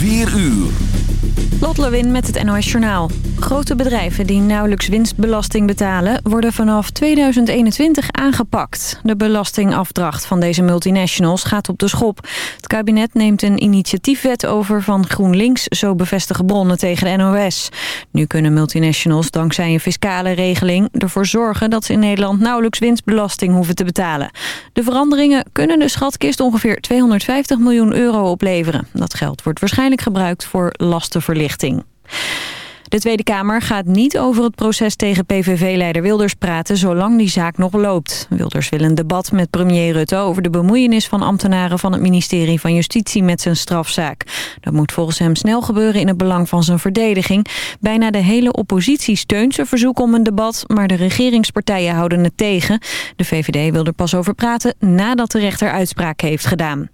4 uur. Lot Lewin met het NOS Journaal. Grote bedrijven die nauwelijks winstbelasting betalen... worden vanaf 2021 aangepakt. De belastingafdracht van deze multinationals gaat op de schop. Het kabinet neemt een initiatiefwet over van GroenLinks... zo bevestigen bronnen tegen de NOS. Nu kunnen multinationals dankzij een fiscale regeling... ervoor zorgen dat ze in Nederland nauwelijks winstbelasting hoeven te betalen. De veranderingen kunnen de schatkist ongeveer 250 miljoen euro opleveren. Dat geld wordt waarschijnlijk gebruikt voor lastenverlichting. De Tweede Kamer gaat niet over het proces tegen PVV-leider Wilders praten... zolang die zaak nog loopt. Wilders wil een debat met premier Rutte... over de bemoeienis van ambtenaren van het ministerie van Justitie... met zijn strafzaak. Dat moet volgens hem snel gebeuren in het belang van zijn verdediging. Bijna de hele oppositie steunt zijn verzoek om een debat... maar de regeringspartijen houden het tegen. De VVD wil er pas over praten nadat de rechter uitspraak heeft gedaan.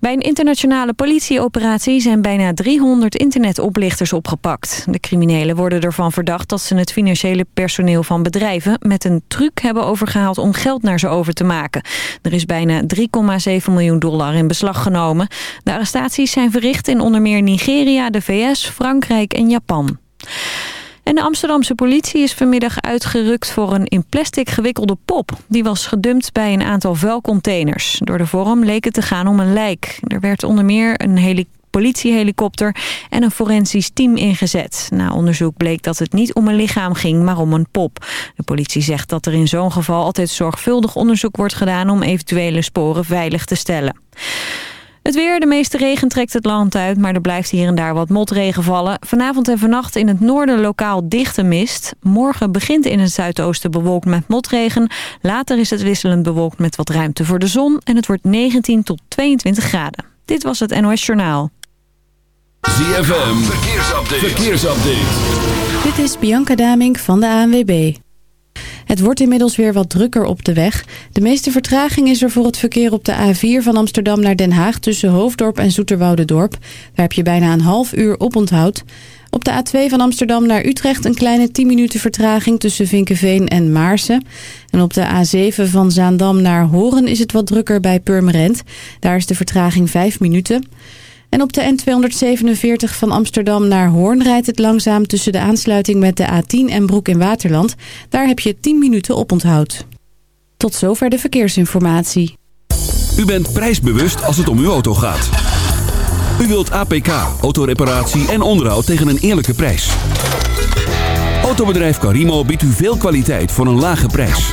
Bij een internationale politieoperatie zijn bijna 300 internetoplichters opgepakt. De criminelen worden ervan verdacht dat ze het financiële personeel van bedrijven... met een truc hebben overgehaald om geld naar ze over te maken. Er is bijna 3,7 miljoen dollar in beslag genomen. De arrestaties zijn verricht in onder meer Nigeria, de VS, Frankrijk en Japan. En de Amsterdamse politie is vanmiddag uitgerukt voor een in plastic gewikkelde pop. Die was gedumpt bij een aantal vuilcontainers. Door de vorm leek het te gaan om een lijk. Er werd onder meer een politiehelikopter en een forensisch team ingezet. Na onderzoek bleek dat het niet om een lichaam ging, maar om een pop. De politie zegt dat er in zo'n geval altijd zorgvuldig onderzoek wordt gedaan... om eventuele sporen veilig te stellen. Het weer, de meeste regen trekt het land uit, maar er blijft hier en daar wat motregen vallen. Vanavond en vannacht in het noorden lokaal dichte mist. Morgen begint in het zuidoosten bewolkt met motregen. Later is het wisselend bewolkt met wat ruimte voor de zon. En het wordt 19 tot 22 graden. Dit was het NOS Journaal. ZFM, verkeersupdate. verkeersupdate. Dit is Bianca Damink van de ANWB. Het wordt inmiddels weer wat drukker op de weg. De meeste vertraging is er voor het verkeer op de A4 van Amsterdam naar Den Haag... tussen Hoofddorp en Zoeterwoudendorp. Daar heb je bijna een half uur op onthoud. Op de A2 van Amsterdam naar Utrecht een kleine 10 minuten vertraging... tussen Vinkenveen en Maarsen. En op de A7 van Zaandam naar Horen is het wat drukker bij Purmerend. Daar is de vertraging 5 minuten... En op de N247 van Amsterdam naar Hoorn rijdt het langzaam tussen de aansluiting met de A10 en Broek in Waterland. Daar heb je 10 minuten op onthoud. Tot zover de verkeersinformatie. U bent prijsbewust als het om uw auto gaat. U wilt APK, autoreparatie en onderhoud tegen een eerlijke prijs. Autobedrijf Carimo biedt u veel kwaliteit voor een lage prijs.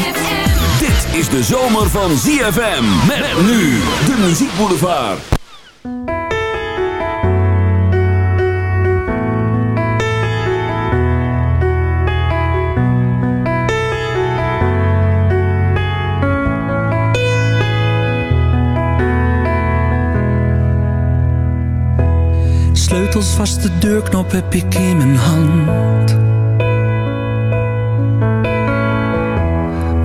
Is de zomer van ZFM. Met nu de muziekboulevard. Sleutels vast, de deurknop heb ik in mijn hand.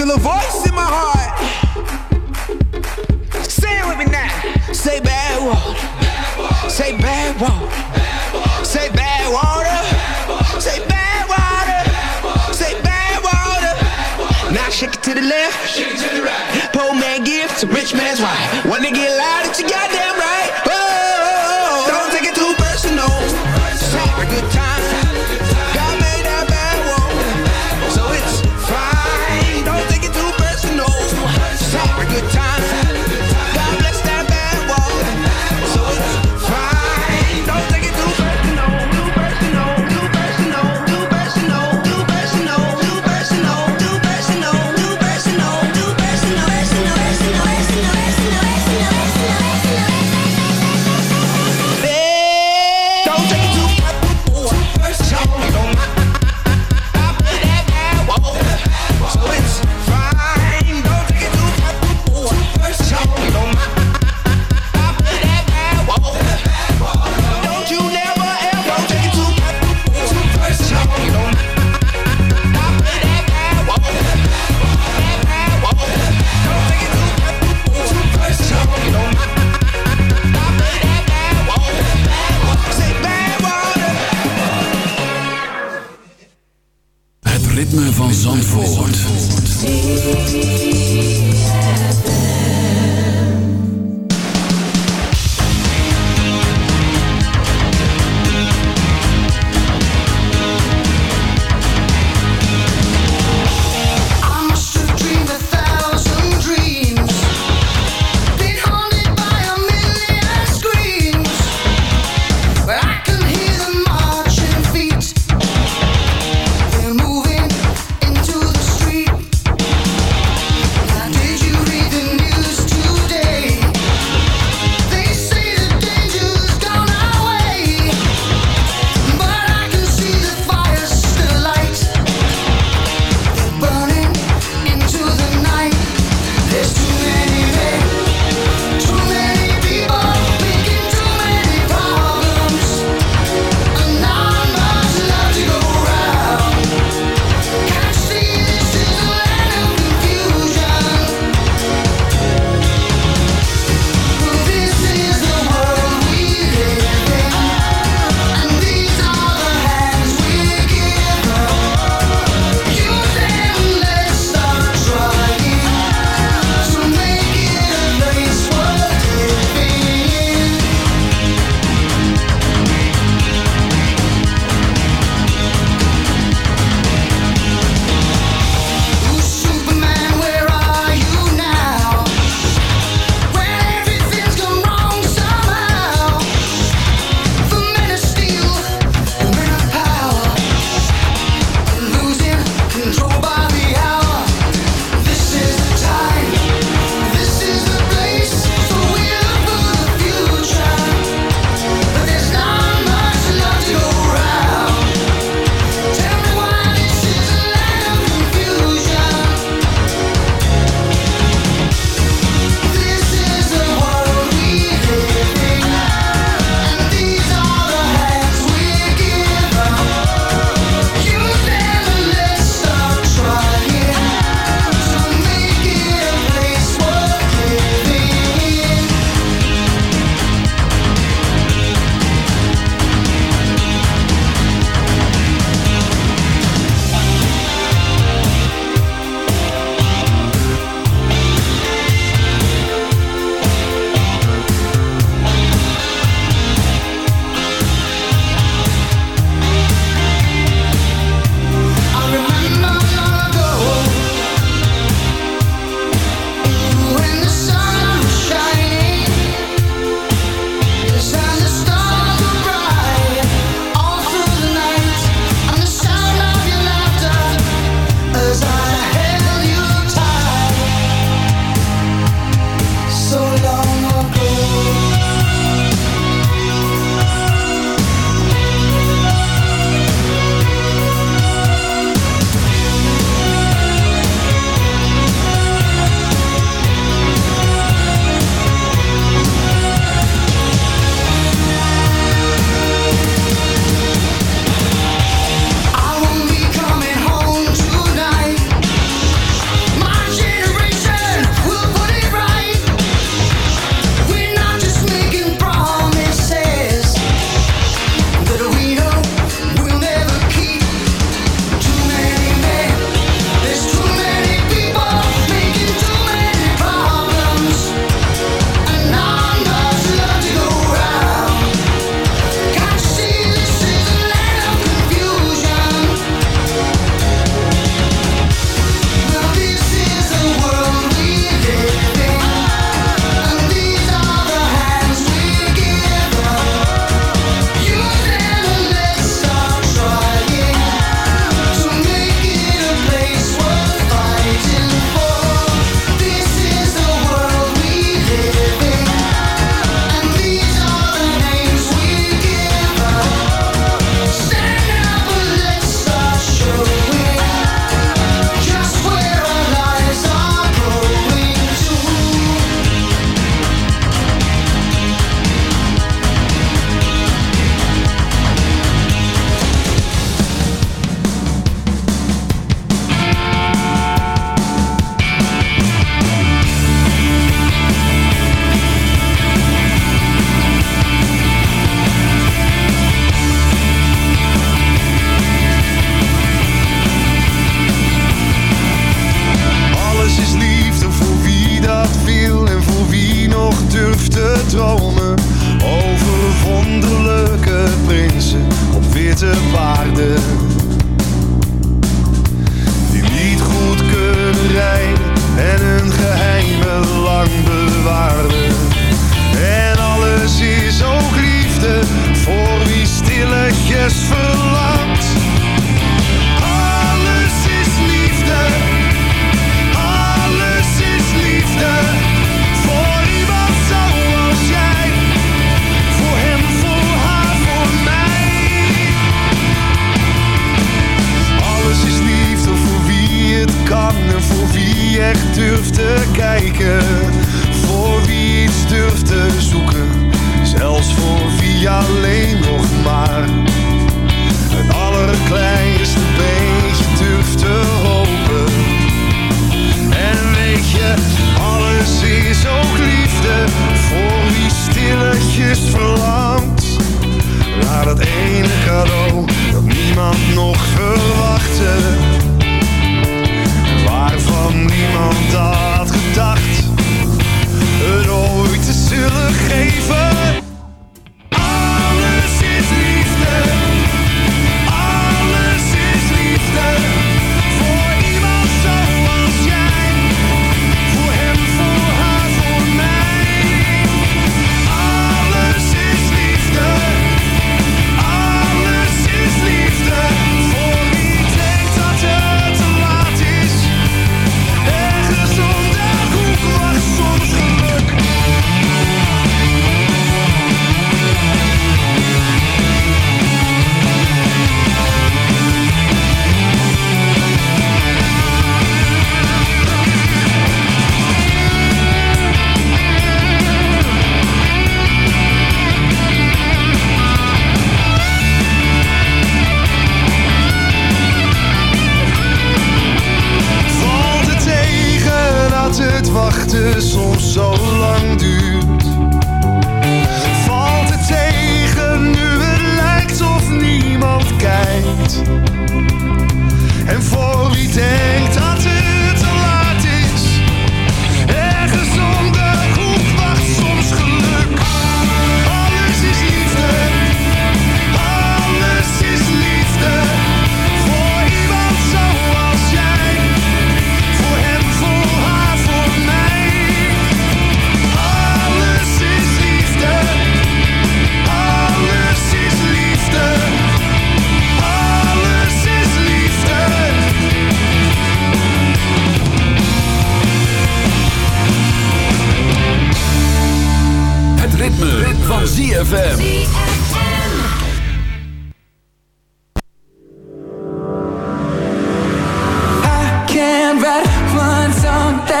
Feel Killer voices.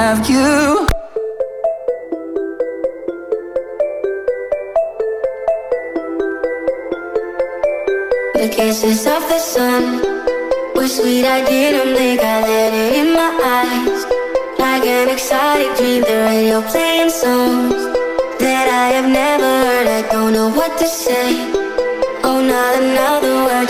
have you. The kisses of the sun were sweet. I didn't think I let it in my eyes. Like an exotic dream, the radio playing songs that I have never heard. I don't know what to say. Oh, not another word.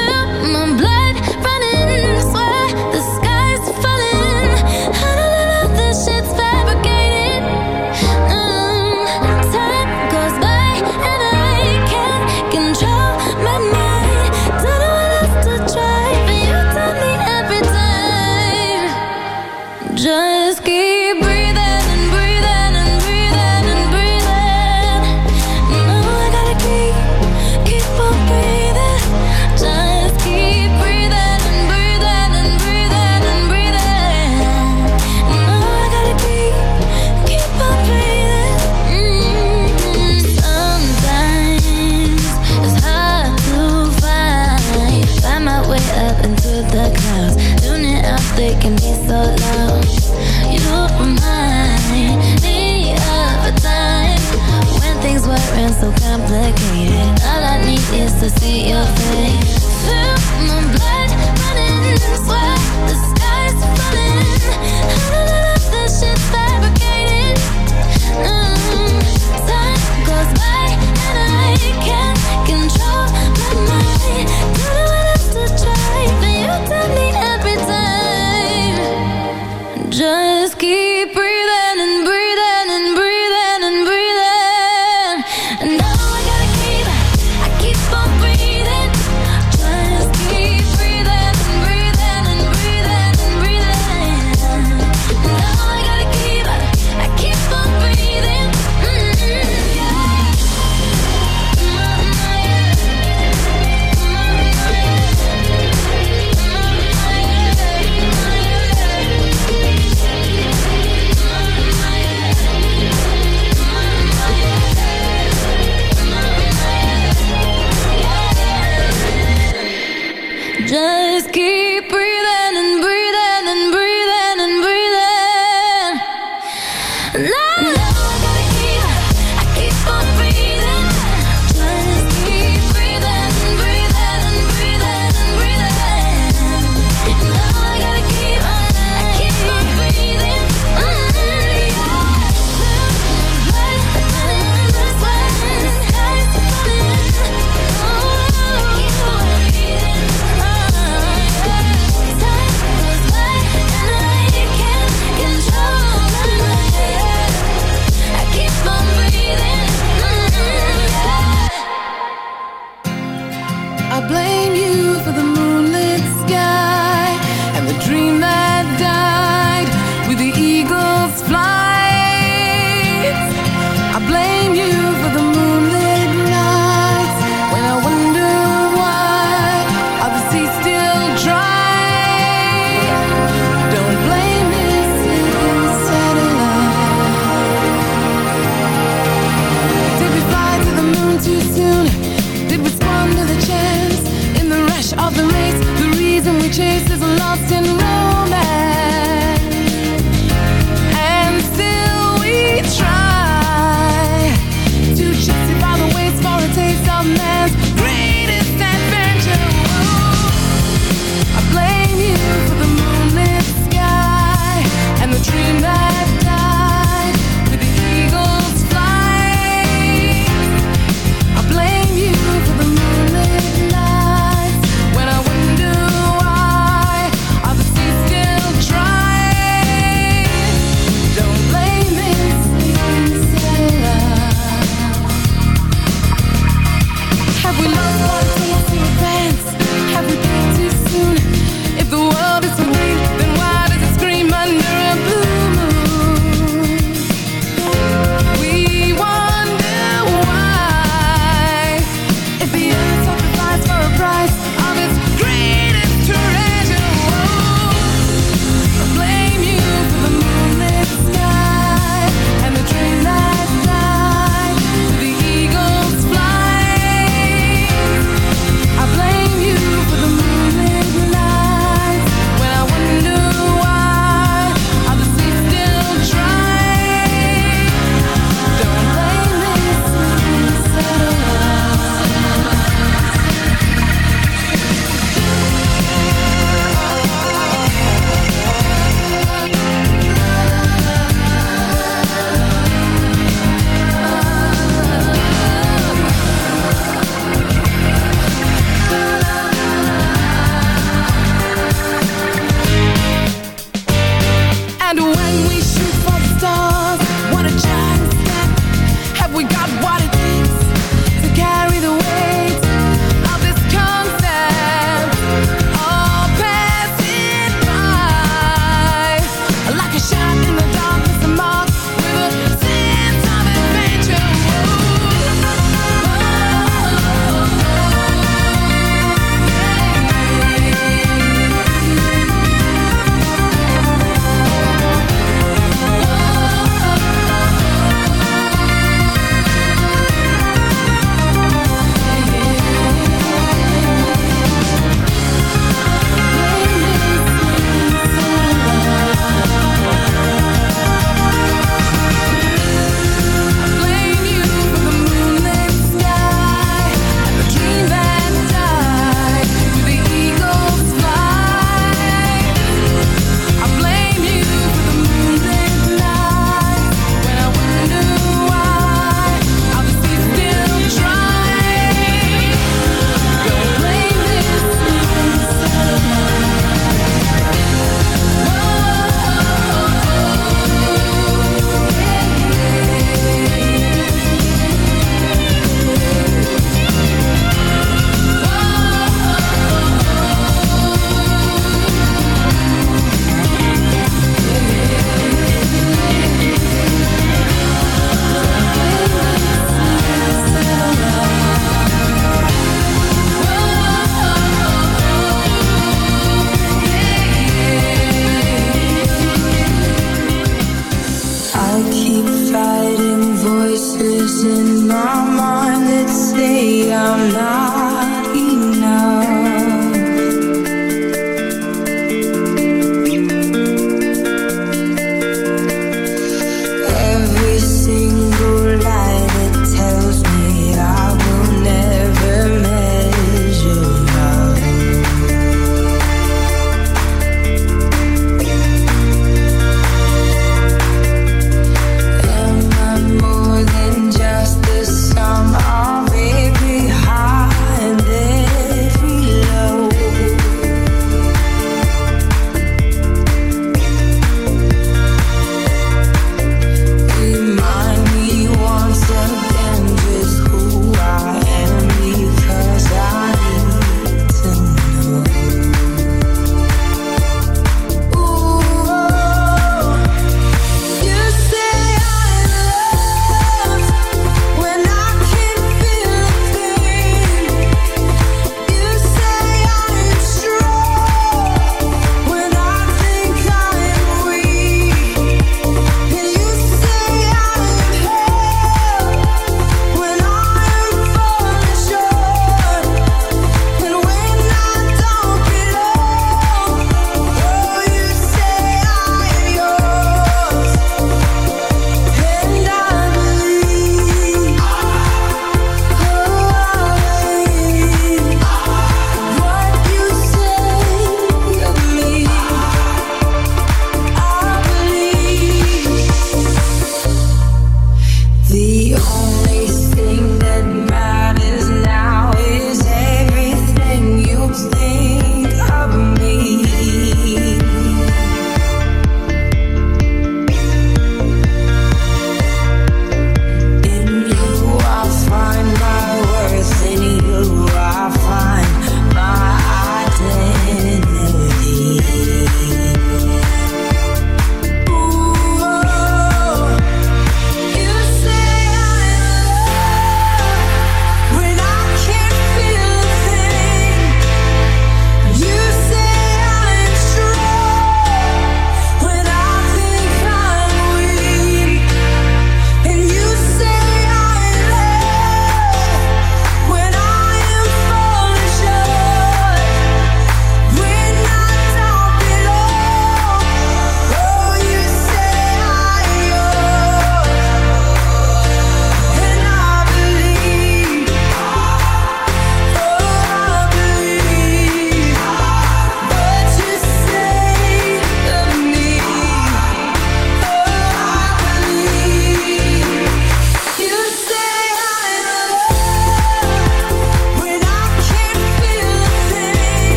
es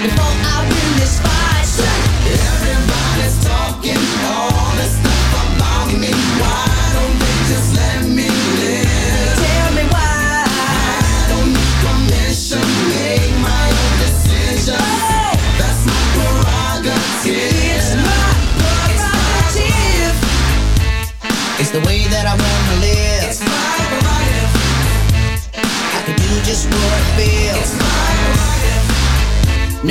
before I